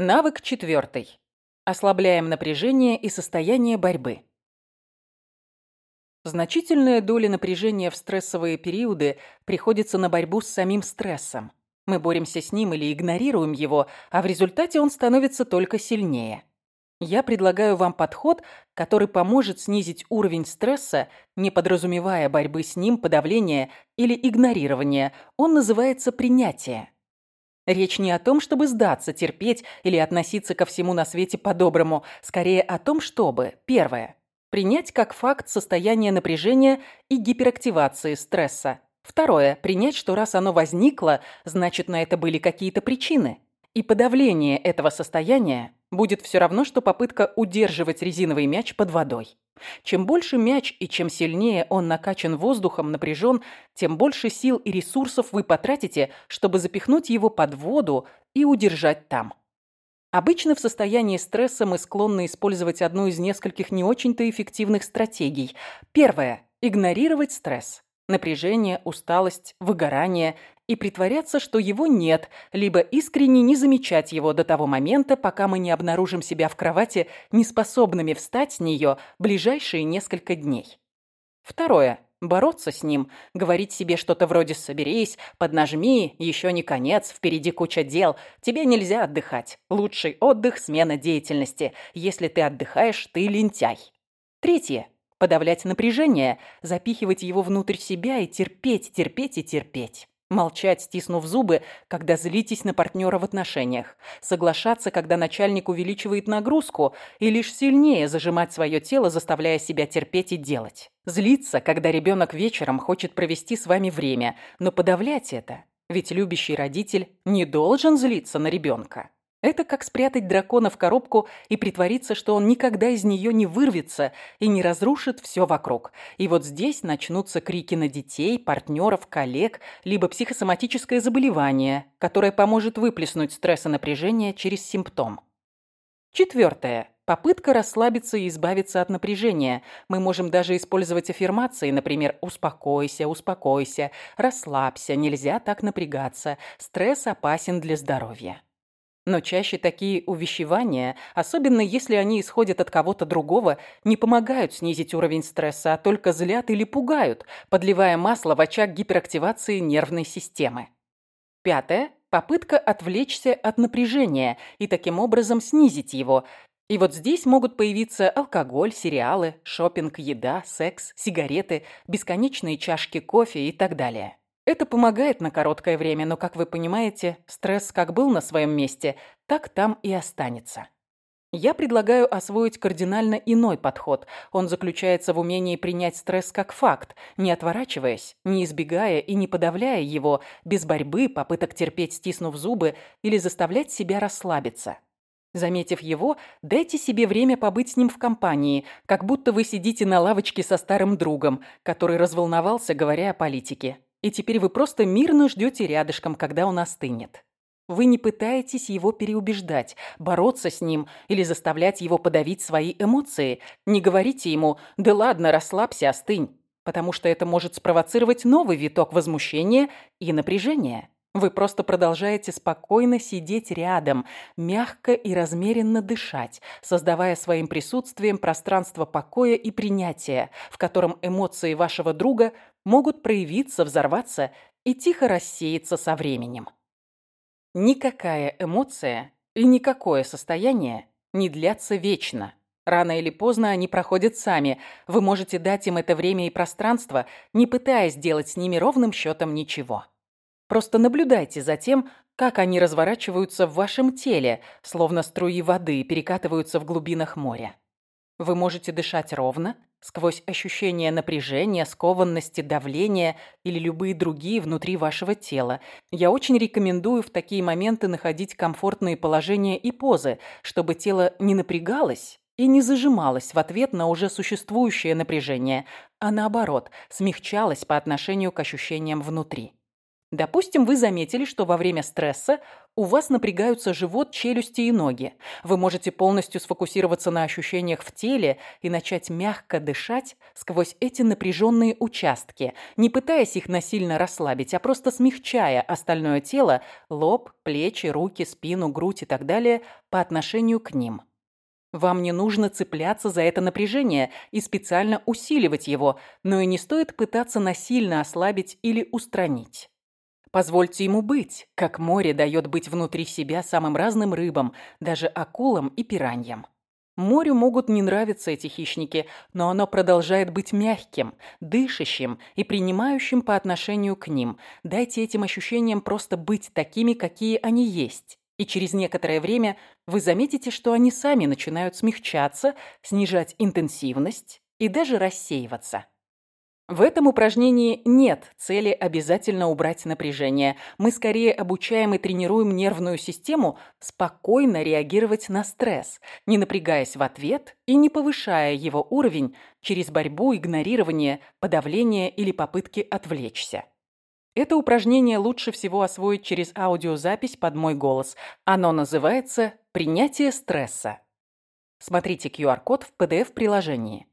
Навык четвертый. Ослабляем напряжение и состояние борьбы. Значительная доля напряжения в стрессовые периоды приходится на борьбу с самим стрессом. Мы боремся с ним или игнорируем его, а в результате он становится только сильнее. Я предлагаю вам подход, который поможет снизить уровень стресса, не подразумевая борьбы с ним, подавления или игнорирования. Он называется принятие. Речь не о том, чтобы сдаться, терпеть или относиться ко всему на свете по-доброму. Скорее о том, чтобы, первое, принять как факт состояние напряжения и гиперактивации стресса. Второе, принять, что раз оно возникло, значит, на это были какие-то причины. И подавление этого состояния будет все равно, что попытка удерживать резиновый мяч под водой. Чем больше мяч и чем сильнее он накачан воздухом, напряжен, тем больше сил и ресурсов вы потратите, чтобы запихнуть его под воду и удержать там. Обычно в состоянии стресса мы склонны использовать одну из нескольких не очень-то эффективных стратегий. Первое – игнорировать стресс. Напряжение, усталость, выгорание и притворяться, что его нет, либо искренне не замечать его до того момента, пока мы не обнаружим себя в кровати, неспособными встать с нее ближайшие несколько дней. Второе. Бороться с ним, говорить себе что-то вроде «соберись», «поднажми», «еще не конец», «впереди куча дел», «тебе нельзя отдыхать», «лучший отдых – смена деятельности», «если ты отдыхаешь, ты лентяй». Третье. Подавлять напряжение, запихивать его внутрь себя и терпеть, терпеть и терпеть. Молчать, стиснув зубы, когда злитесь на партнера в отношениях. Соглашаться, когда начальник увеличивает нагрузку, и лишь сильнее зажимать свое тело, заставляя себя терпеть и делать. Злиться, когда ребенок вечером хочет провести с вами время, но подавлять это. Ведь любящий родитель не должен злиться на ребенка. Это как спрятать дракона в коробку и притвориться, что он никогда из нее не вырвется и не разрушит все вокруг. И вот здесь начнутся крики на детей, партнеров, коллег, либо психосоматическое заболевание, которое поможет выплеснуть стресс и напряжение через симптом. Четвертое. Попытка расслабиться и избавиться от напряжения. Мы можем даже использовать аффирмации, например, «успокойся, успокойся», «расслабься», «нельзя так напрягаться», «стресс опасен для здоровья». Но чаще такие увещевания, особенно если они исходят от кого-то другого, не помогают снизить уровень стресса, а только злят или пугают, подливая масло в очаг гиперактивации нервной системы. Пятое. Попытка отвлечься от напряжения и таким образом снизить его. И вот здесь могут появиться алкоголь, сериалы, шопинг, еда, секс, сигареты, бесконечные чашки кофе и так далее. Это помогает на короткое время, но, как вы понимаете, стресс как был на своем месте, так там и останется. Я предлагаю освоить кардинально иной подход. Он заключается в умении принять стресс как факт, не отворачиваясь, не избегая и не подавляя его, без борьбы, попыток терпеть, стиснув зубы, или заставлять себя расслабиться. Заметив его, дайте себе время побыть с ним в компании, как будто вы сидите на лавочке со старым другом, который разволновался, говоря о политике и теперь вы просто мирно ждете рядышком, когда он остынет. Вы не пытаетесь его переубеждать, бороться с ним или заставлять его подавить свои эмоции. Не говорите ему «да ладно, расслабься, остынь», потому что это может спровоцировать новый виток возмущения и напряжения. Вы просто продолжаете спокойно сидеть рядом, мягко и размеренно дышать, создавая своим присутствием пространство покоя и принятия, в котором эмоции вашего друга могут проявиться, взорваться и тихо рассеяться со временем. Никакая эмоция и никакое состояние не длятся вечно. Рано или поздно они проходят сами. Вы можете дать им это время и пространство, не пытаясь сделать с ними ровным счетом ничего. Просто наблюдайте за тем, как они разворачиваются в вашем теле, словно струи воды перекатываются в глубинах моря. Вы можете дышать ровно, сквозь ощущения напряжения, скованности, давления или любые другие внутри вашего тела. Я очень рекомендую в такие моменты находить комфортные положения и позы, чтобы тело не напрягалось и не зажималось в ответ на уже существующее напряжение, а наоборот, смягчалось по отношению к ощущениям внутри. Допустим, вы заметили, что во время стресса у вас напрягаются живот, челюсти и ноги. Вы можете полностью сфокусироваться на ощущениях в теле и начать мягко дышать сквозь эти напряженные участки, не пытаясь их насильно расслабить, а просто смягчая остальное тело, лоб, плечи, руки, спину, грудь и так далее по отношению к ним. Вам не нужно цепляться за это напряжение и специально усиливать его, но и не стоит пытаться насильно ослабить или устранить. Позвольте ему быть, как море дает быть внутри себя самым разным рыбам, даже акулам и пираньям. Морю могут не нравиться эти хищники, но оно продолжает быть мягким, дышащим и принимающим по отношению к ним. Дайте этим ощущениям просто быть такими, какие они есть. И через некоторое время вы заметите, что они сами начинают смягчаться, снижать интенсивность и даже рассеиваться. В этом упражнении нет цели обязательно убрать напряжение. Мы скорее обучаем и тренируем нервную систему спокойно реагировать на стресс, не напрягаясь в ответ и не повышая его уровень через борьбу, игнорирование, подавление или попытки отвлечься. Это упражнение лучше всего освоить через аудиозапись под мой голос. Оно называется «Принятие стресса». Смотрите QR-код в PDF-приложении.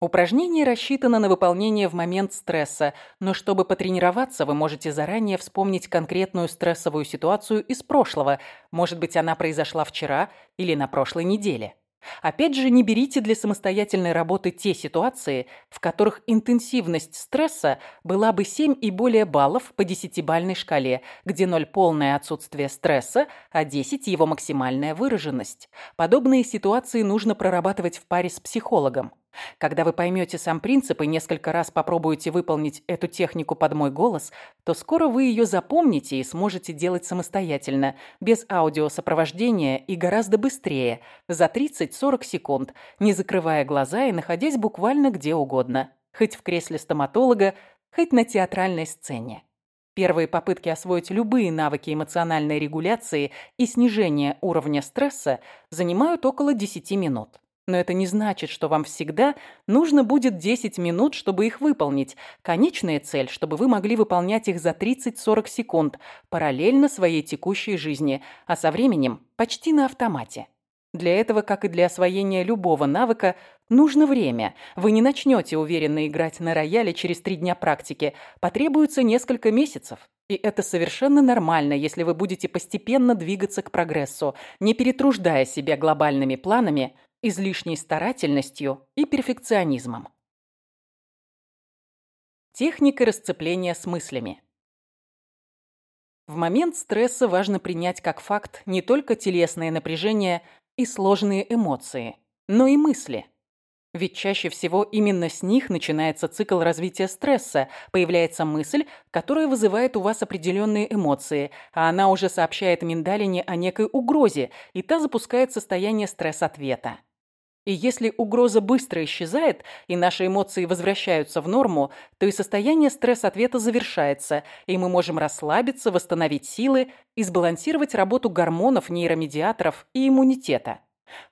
Упражнение рассчитано на выполнение в момент стресса, но чтобы потренироваться, вы можете заранее вспомнить конкретную стрессовую ситуацию из прошлого. Может быть, она произошла вчера или на прошлой неделе. Опять же, не берите для самостоятельной работы те ситуации, в которых интенсивность стресса была бы 7 и более баллов по десятибальной шкале, где 0 – полное отсутствие стресса, а 10 – его максимальная выраженность. Подобные ситуации нужно прорабатывать в паре с психологом. Когда вы поймете сам принцип и несколько раз попробуете выполнить эту технику под мой голос, то скоро вы ее запомните и сможете делать самостоятельно, без аудиосопровождения и гораздо быстрее, за 30-40 секунд, не закрывая глаза и находясь буквально где угодно, хоть в кресле стоматолога, хоть на театральной сцене. Первые попытки освоить любые навыки эмоциональной регуляции и снижения уровня стресса занимают около 10 минут. Но это не значит, что вам всегда нужно будет 10 минут, чтобы их выполнить. Конечная цель, чтобы вы могли выполнять их за 30-40 секунд, параллельно своей текущей жизни, а со временем почти на автомате. Для этого, как и для освоения любого навыка, нужно время. Вы не начнете уверенно играть на рояле через три дня практики. Потребуется несколько месяцев. И это совершенно нормально, если вы будете постепенно двигаться к прогрессу, не перетруждая себя глобальными планами, излишней старательностью и перфекционизмом. Техника расцепления с мыслями. В момент стресса важно принять как факт не только телесное напряжение и сложные эмоции, но и мысли. Ведь чаще всего именно с них начинается цикл развития стресса, появляется мысль, которая вызывает у вас определенные эмоции, а она уже сообщает миндалине о некой угрозе, и та запускает состояние стресс-ответа. И если угроза быстро исчезает, и наши эмоции возвращаются в норму, то и состояние стресс-ответа завершается, и мы можем расслабиться, восстановить силы и сбалансировать работу гормонов, нейромедиаторов и иммунитета.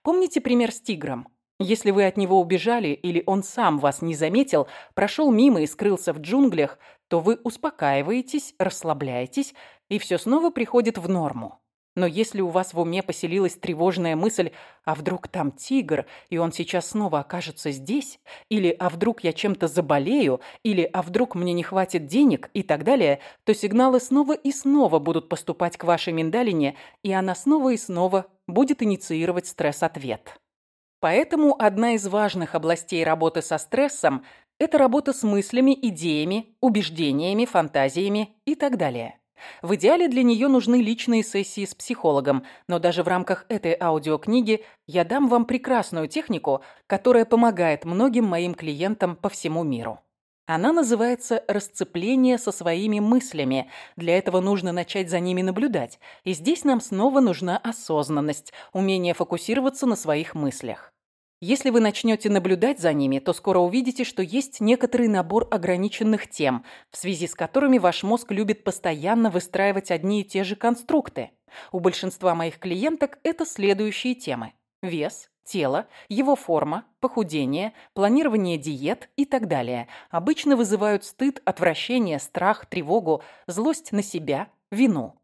Помните пример с тигром? Если вы от него убежали или он сам вас не заметил, прошел мимо и скрылся в джунглях, то вы успокаиваетесь, расслабляетесь, и все снова приходит в норму. Но если у вас в уме поселилась тревожная мысль «а вдруг там тигр, и он сейчас снова окажется здесь?» или «а вдруг я чем-то заболею?» или «а вдруг мне не хватит денег?» и так далее, то сигналы снова и снова будут поступать к вашей миндалине, и она снова и снова будет инициировать стресс-ответ. Поэтому одна из важных областей работы со стрессом – это работа с мыслями, идеями, убеждениями, фантазиями и так далее. В идеале для нее нужны личные сессии с психологом, но даже в рамках этой аудиокниги я дам вам прекрасную технику, которая помогает многим моим клиентам по всему миру. Она называется «расцепление со своими мыслями». Для этого нужно начать за ними наблюдать. И здесь нам снова нужна осознанность, умение фокусироваться на своих мыслях. Если вы начнете наблюдать за ними, то скоро увидите, что есть некоторый набор ограниченных тем, в связи с которыми ваш мозг любит постоянно выстраивать одни и те же конструкты. У большинства моих клиенток это следующие темы. Вес, тело, его форма, похудение, планирование диет и так далее обычно вызывают стыд, отвращение, страх, тревогу, злость на себя, вину.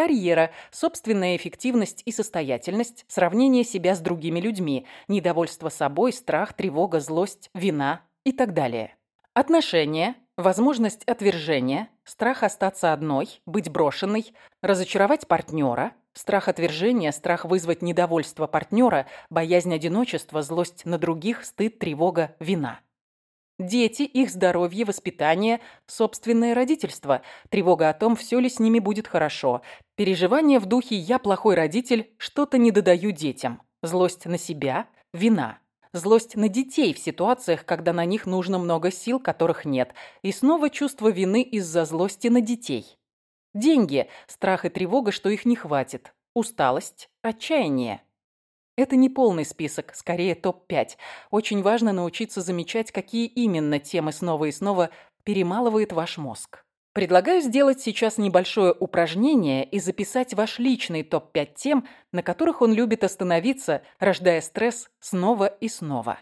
Карьера, собственная эффективность и состоятельность, сравнение себя с другими людьми, недовольство собой, страх, тревога, злость, вина и так далее. Отношения, возможность отвержения, страх остаться одной, быть брошенной, разочаровать партнера, страх отвержения, страх вызвать недовольство партнера, боязнь одиночества, злость на других, стыд, тревога, вина. Дети, их здоровье, воспитание, собственное родительство, тревога о том, все ли с ними будет хорошо, переживание в духе «я плохой родитель, что-то не додаю детям», злость на себя, вина, злость на детей в ситуациях, когда на них нужно много сил, которых нет, и снова чувство вины из-за злости на детей. Деньги, страх и тревога, что их не хватит, усталость, отчаяние. Это не полный список, скорее топ-5. Очень важно научиться замечать, какие именно темы снова и снова перемалывает ваш мозг. Предлагаю сделать сейчас небольшое упражнение и записать ваш личный топ-5 тем, на которых он любит остановиться, рождая стресс снова и снова.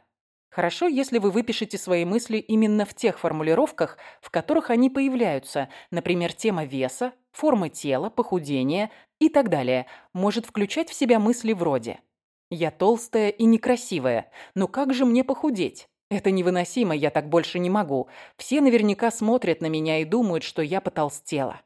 Хорошо, если вы выпишете свои мысли именно в тех формулировках, в которых они появляются, например, тема веса, формы тела, похудения и так далее, может включать в себя мысли вроде я толстая и некрасивая. Но как же мне похудеть? Это невыносимо, я так больше не могу. Все наверняка смотрят на меня и думают, что я потолстела.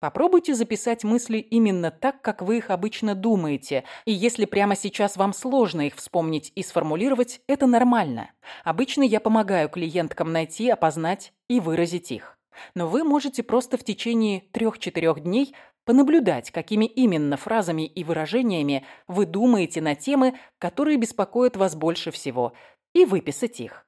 Попробуйте записать мысли именно так, как вы их обычно думаете. И если прямо сейчас вам сложно их вспомнить и сформулировать, это нормально. Обычно я помогаю клиенткам найти, опознать и выразить их. Но вы можете просто в течение 3-4 дней понаблюдать, какими именно фразами и выражениями вы думаете на темы, которые беспокоят вас больше всего, и выписать их.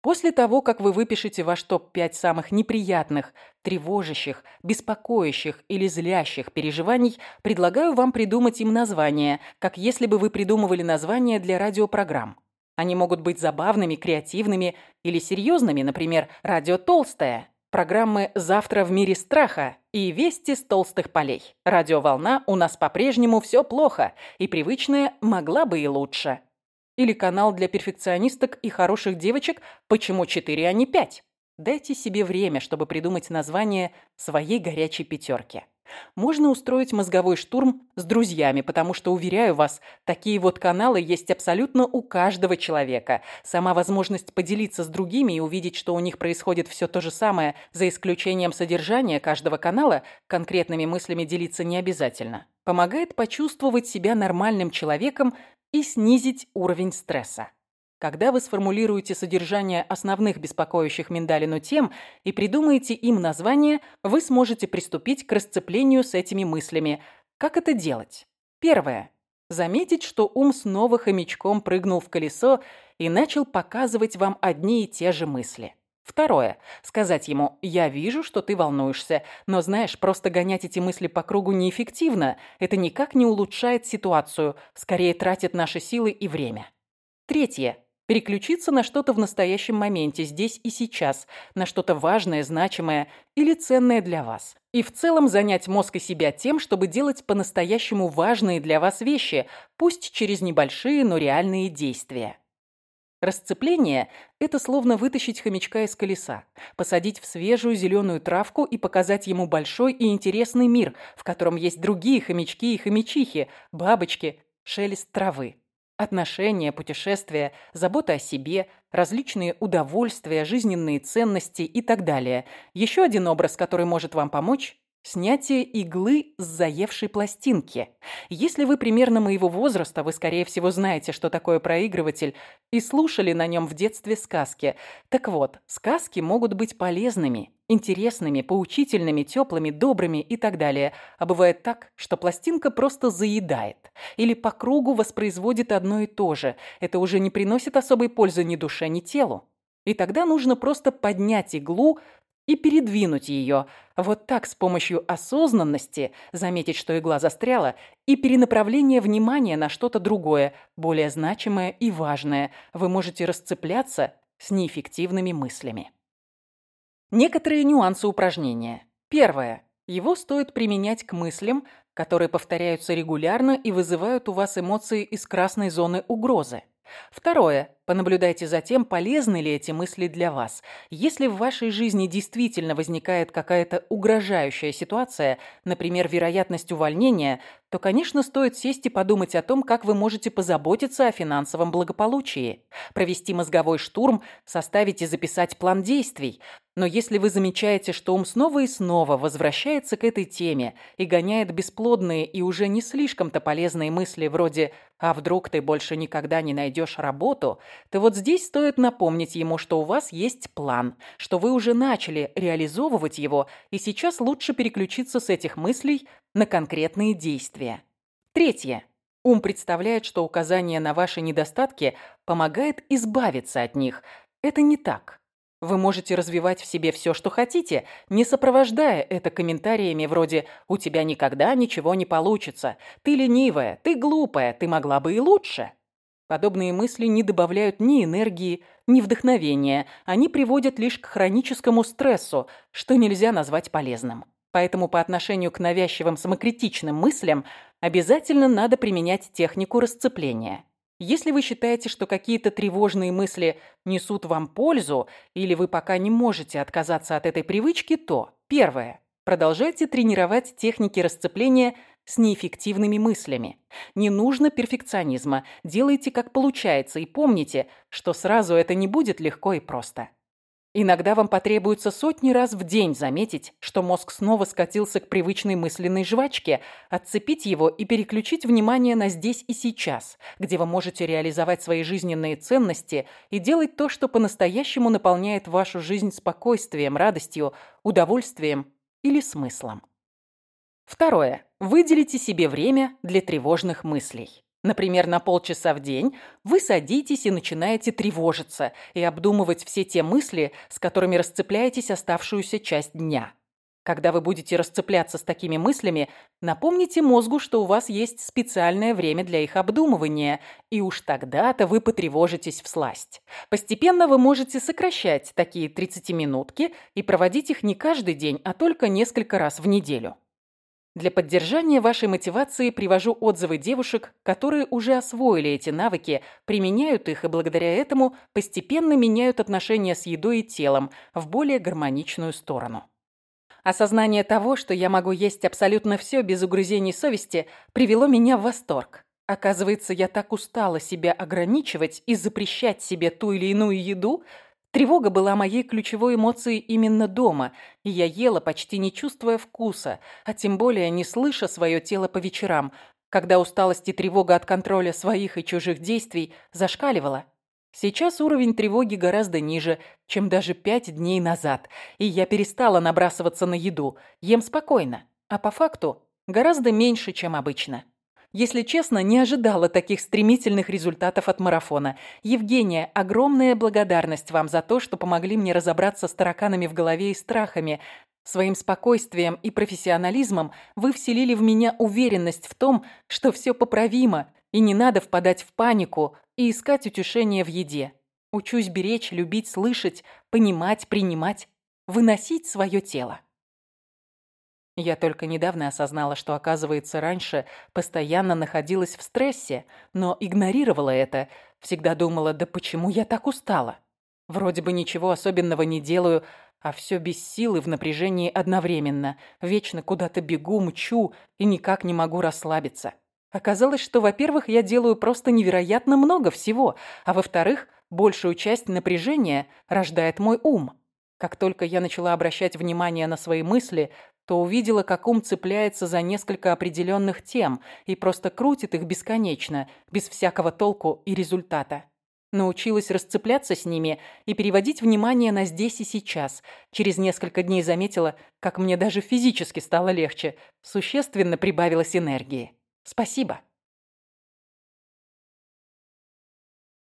После того, как вы выпишете ваш топ-5 самых неприятных, тревожащих, беспокоящих или злящих переживаний, предлагаю вам придумать им название, как если бы вы придумывали название для радиопрограмм. Они могут быть забавными, креативными или серьезными, например, «Радио Толстая», Программы «Завтра в мире страха» и «Вести с толстых полей». Радиоволна «У нас по-прежнему все плохо» и привычная «Могла бы и лучше». Или канал для перфекционисток и хороших девочек «Почему 4, а не 5?» Дайте себе время, чтобы придумать название своей горячей пятерки. Можно устроить мозговой штурм с друзьями, потому что, уверяю вас, такие вот каналы есть абсолютно у каждого человека. Сама возможность поделиться с другими и увидеть, что у них происходит все то же самое, за исключением содержания каждого канала, конкретными мыслями делиться не обязательно, помогает почувствовать себя нормальным человеком и снизить уровень стресса. Когда вы сформулируете содержание основных беспокоящих Миндалину тем и придумаете им название, вы сможете приступить к расцеплению с этими мыслями. Как это делать? Первое. Заметить, что ум снова хомячком прыгнул в колесо и начал показывать вам одни и те же мысли. Второе. Сказать ему «Я вижу, что ты волнуешься, но знаешь, просто гонять эти мысли по кругу неэффективно. Это никак не улучшает ситуацию, скорее тратит наши силы и время». Третье. Переключиться на что-то в настоящем моменте, здесь и сейчас, на что-то важное, значимое или ценное для вас. И в целом занять мозг и себя тем, чтобы делать по-настоящему важные для вас вещи, пусть через небольшие, но реальные действия. Расцепление – это словно вытащить хомячка из колеса, посадить в свежую зеленую травку и показать ему большой и интересный мир, в котором есть другие хомячки и хомячихи, бабочки, шелест травы. Отношения, путешествия, забота о себе, различные удовольствия, жизненные ценности и так далее. Еще один образ, который может вам помочь Снятие иглы с заевшей пластинки. Если вы примерно моего возраста, вы, скорее всего, знаете, что такое проигрыватель, и слушали на нем в детстве сказки. Так вот, сказки могут быть полезными, интересными, поучительными, теплыми, добрыми и так далее. А бывает так, что пластинка просто заедает. Или по кругу воспроизводит одно и то же. Это уже не приносит особой пользы ни душе, ни телу. И тогда нужно просто поднять иглу, и передвинуть ее. Вот так с помощью осознанности заметить, что игла застряла, и перенаправление внимания на что-то другое, более значимое и важное. Вы можете расцепляться с неэффективными мыслями. Некоторые нюансы упражнения. Первое. Его стоит применять к мыслям, которые повторяются регулярно и вызывают у вас эмоции из красной зоны угрозы. Второе. Понаблюдайте за тем, полезны ли эти мысли для вас. Если в вашей жизни действительно возникает какая-то угрожающая ситуация, например, вероятность увольнения, то, конечно, стоит сесть и подумать о том, как вы можете позаботиться о финансовом благополучии. Провести мозговой штурм, составить и записать план действий. Но если вы замечаете, что ум снова и снова возвращается к этой теме и гоняет бесплодные и уже не слишком-то полезные мысли вроде «а вдруг ты больше никогда не найдешь работу», то вот здесь стоит напомнить ему, что у вас есть план, что вы уже начали реализовывать его, и сейчас лучше переключиться с этих мыслей на конкретные действия. Третье. Ум представляет, что указание на ваши недостатки помогает избавиться от них. Это не так. Вы можете развивать в себе все, что хотите, не сопровождая это комментариями вроде «У тебя никогда ничего не получится», «Ты ленивая», «Ты глупая», «Ты могла бы и лучше». Подобные мысли не добавляют ни энергии, ни вдохновения. Они приводят лишь к хроническому стрессу, что нельзя назвать полезным. Поэтому по отношению к навязчивым самокритичным мыслям обязательно надо применять технику расцепления. Если вы считаете, что какие-то тревожные мысли несут вам пользу, или вы пока не можете отказаться от этой привычки, то первое. Продолжайте тренировать техники расцепления с неэффективными мыслями. Не нужно перфекционизма, делайте как получается и помните, что сразу это не будет легко и просто. Иногда вам потребуется сотни раз в день заметить, что мозг снова скатился к привычной мысленной жвачке, отцепить его и переключить внимание на здесь и сейчас, где вы можете реализовать свои жизненные ценности и делать то, что по-настоящему наполняет вашу жизнь спокойствием, радостью, удовольствием или смыслом. Второе. Выделите себе время для тревожных мыслей. Например, на полчаса в день вы садитесь и начинаете тревожиться и обдумывать все те мысли, с которыми расцепляетесь оставшуюся часть дня. Когда вы будете расцепляться с такими мыслями, напомните мозгу, что у вас есть специальное время для их обдумывания, и уж тогда-то вы потревожитесь в сласть. Постепенно вы можете сокращать такие 30-минутки и проводить их не каждый день, а только несколько раз в неделю. Для поддержания вашей мотивации привожу отзывы девушек, которые уже освоили эти навыки, применяют их и благодаря этому постепенно меняют отношения с едой и телом в более гармоничную сторону. Осознание того, что я могу есть абсолютно все без угрызений совести, привело меня в восторг. Оказывается, я так устала себя ограничивать и запрещать себе ту или иную еду – Тревога была моей ключевой эмоцией именно дома, и я ела, почти не чувствуя вкуса, а тем более не слыша свое тело по вечерам, когда усталость и тревога от контроля своих и чужих действий зашкаливала. Сейчас уровень тревоги гораздо ниже, чем даже пять дней назад, и я перестала набрасываться на еду, ем спокойно, а по факту гораздо меньше, чем обычно. Если честно, не ожидала таких стремительных результатов от марафона. Евгения, огромная благодарность вам за то, что помогли мне разобраться с тараканами в голове и страхами. Своим спокойствием и профессионализмом вы вселили в меня уверенность в том, что все поправимо, и не надо впадать в панику и искать утешение в еде. Учусь беречь, любить, слышать, понимать, принимать, выносить свое тело. Я только недавно осознала, что, оказывается, раньше постоянно находилась в стрессе, но игнорировала это. Всегда думала, да почему я так устала? Вроде бы ничего особенного не делаю, а все без силы в напряжении одновременно. Вечно куда-то бегу, мчу и никак не могу расслабиться. Оказалось, что, во-первых, я делаю просто невероятно много всего, а во-вторых, большую часть напряжения рождает мой ум. Как только я начала обращать внимание на свои мысли, то увидела, как ум цепляется за несколько определенных тем и просто крутит их бесконечно, без всякого толку и результата. Научилась расцепляться с ними и переводить внимание на здесь и сейчас. Через несколько дней заметила, как мне даже физически стало легче, существенно прибавилось энергии. Спасибо.